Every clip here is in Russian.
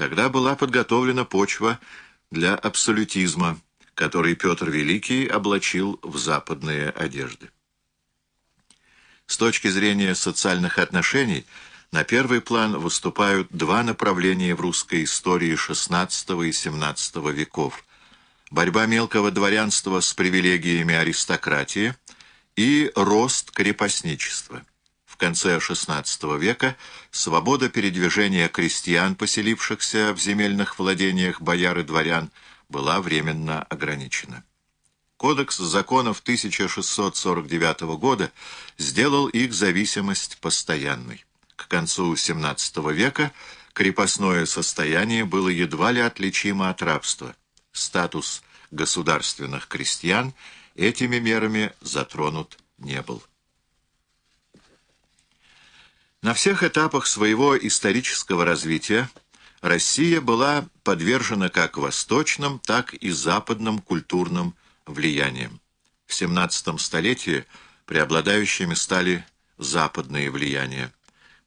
когда была подготовлена почва для абсолютизма, который Петр Великий облачил в западные одежды. С точки зрения социальных отношений на первый план выступают два направления в русской истории XVI и XVII веков. Борьба мелкого дворянства с привилегиями аристократии и рост крепостничества. Конце XVI века свобода передвижения крестьян, поселившихся в земельных владениях бояр и дворян, была временно ограничена. Кодекс законов 1649 года сделал их зависимость постоянной. К концу XVII века крепостное состояние было едва ли отличимо от рабства. Статус государственных крестьян этими мерами затронут не был. На всех этапах своего исторического развития Россия была подвержена как восточным, так и западным культурным влиянием. В XVII столетии преобладающими стали западные влияния.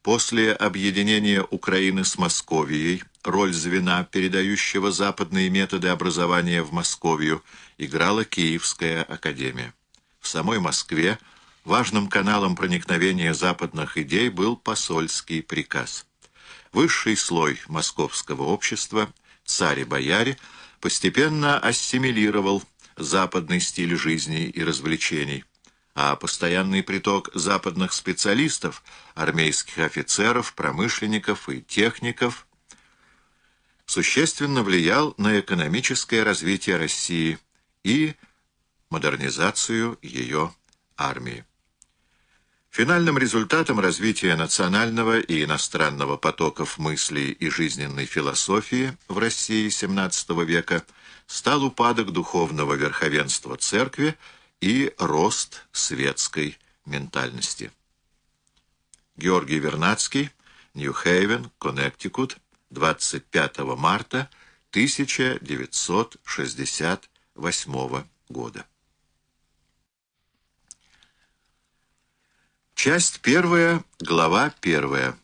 После объединения Украины с Московией роль звена, передающего западные методы образования в Московию, играла Киевская академия. В самой Москве важным каналом проникновения западных идей был посольский приказ. Высший слой московского общества, царь и бояре, постепенно ассимилировал западный стиль жизни и развлечений, а постоянный приток западных специалистов, армейских офицеров, промышленников и техников существенно влиял на экономическое развитие России и модернизацию ее армии. Финальным результатом развития национального и иностранного потоков мыслей и жизненной философии в России XVII века – стал упадок духовного верховенства церкви и рост светской ментальности. Георгий Вернадский, Нью-Хейвен, Коннектикут, 25 марта 1968 года. Часть первая, глава первая.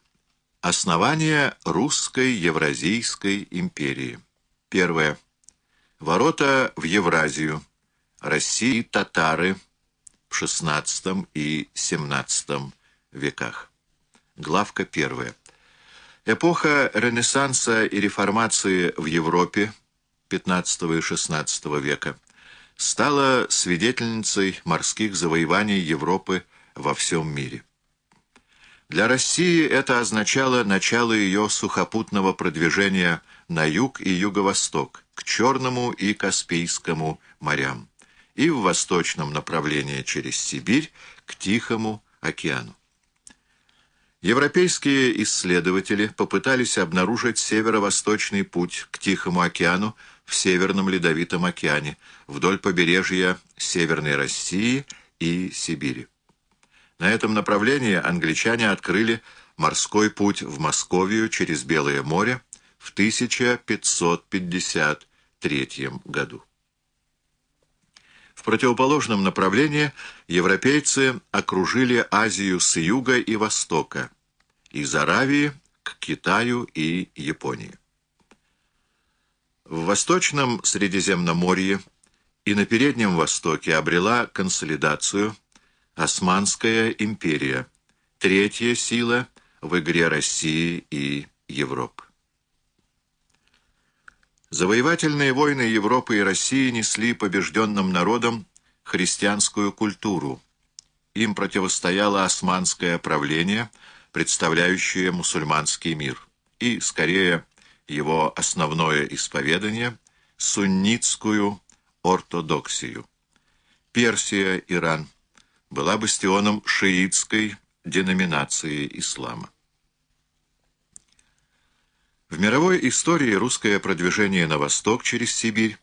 Основание русской Евразийской империи. Первое. Ворота в Евразию. России татары в XVI и XVII веках. Главка первая. Эпоха Ренессанса и Реформации в Европе XV и XVI века стала свидетельницей морских завоеваний Европы во всем мире. Для России это означало начало ее сухопутного продвижения на юг и юго-восток, к Черному и Каспийскому морям, и в восточном направлении через Сибирь к Тихому океану. Европейские исследователи попытались обнаружить северо-восточный путь к Тихому океану в Северном Ледовитом океане, вдоль побережья Северной России и Сибири. На этом направлении англичане открыли морской путь в Московию через Белое море в 1550 1903 году. В противоположном направлении европейцы окружили Азию с юга и востока, из Аравии к Китаю и Японии. В Восточном Средиземноморье и на Переднем Востоке обрела консолидацию Османская империя, третья сила в игре России и Европы. Завоевательные войны Европы и России несли побежденным народам христианскую культуру. Им противостояло османское правление, представляющее мусульманский мир, и, скорее, его основное исповедание – суннитскую ортодоксию. Персия, Иран, была бастионом шиитской деноминации ислама. В мировой истории русское продвижение на восток через Сибирь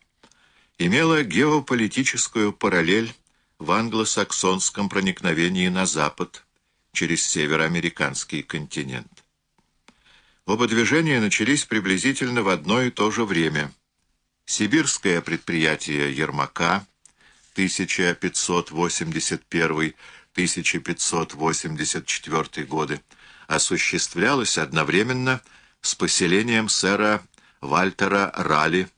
имело геополитическую параллель в англосаксонском проникновении на запад через североамериканский континент. Оба движения начались приблизительно в одно и то же время. Сибирское предприятие Ермака 1581-1584 годы. Осуществлялось одновременно с поселением сэра Вальтера Ралли,